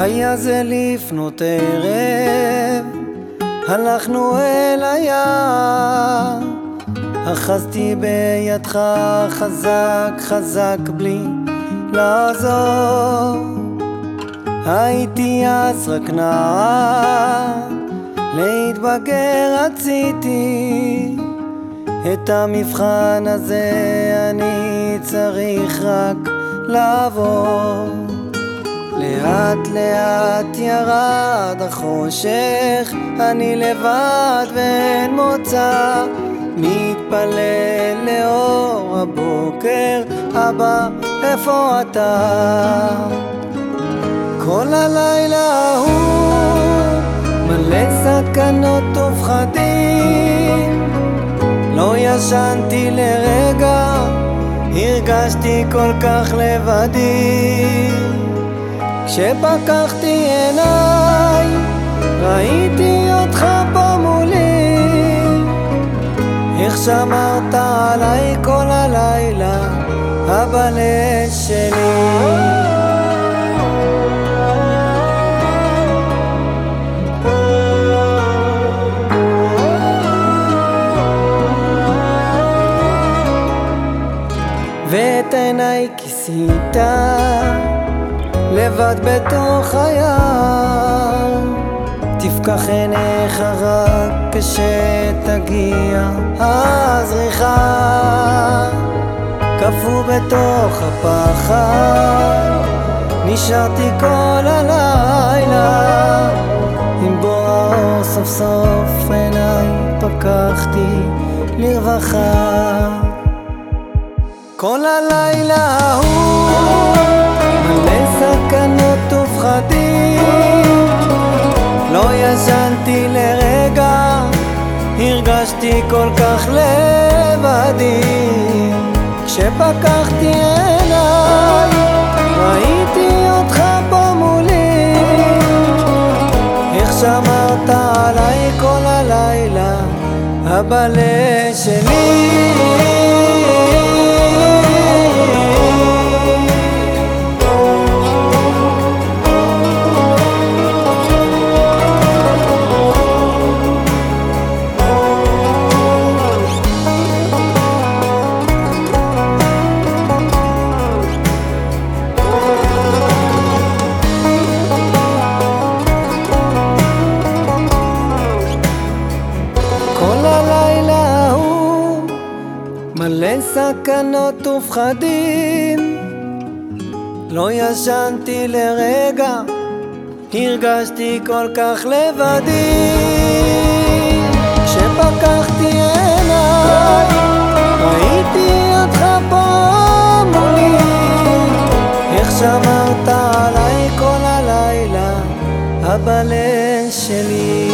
היה זה לפנות ערב, הלכנו אל הים, אחזתי בידך חזק חזק בלי לעזור. הייתי אז רק נער, להתבגר רציתי, את המבחן הזה אני צריך רק לעבור. לאט לאט ירד החושך, אני לבד ואין מוצא, מתפלל לאור הבוקר, אבא, איפה אתה? כל הלילה ההוא מלא סכנות ופחדים, לא ישנתי לרגע, הרגשתי כל כך לבדי. כשפקחתי עיניי, ראיתי אותך פה מולי. איך שמרת עליי כל הלילה, הבלט שלי. ואת עיניי כיסית לבד בתוך הים. תפקח עיניך רק כשתגיע הזריחה. קפוא בתוך הפחד נשארתי כל הלילה. עם בוא האור סוף סוף עיניי פקחתי לרווחה. כל הלילה ההוא הרגשתי כל כך לבדי כשפקחתי עיניי ראיתי אותך פה מולי. איך שמרת עליי כל הלילה הבלט שלי מלא סכנות ופחדים. לא ישנתי לרגע, הרגשתי כל כך לבדי. כשפקחתי עיניי, ראיתי אותך פה מולי. איך שמרת עליי כל הלילה, הבלט שלי